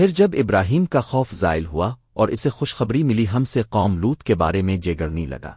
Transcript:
پھر جب ابراہیم کا خوف زائل ہوا اور اسے خوشخبری ملی ہم سے قوم لوت کے بارے میں جیگڑنی لگا۔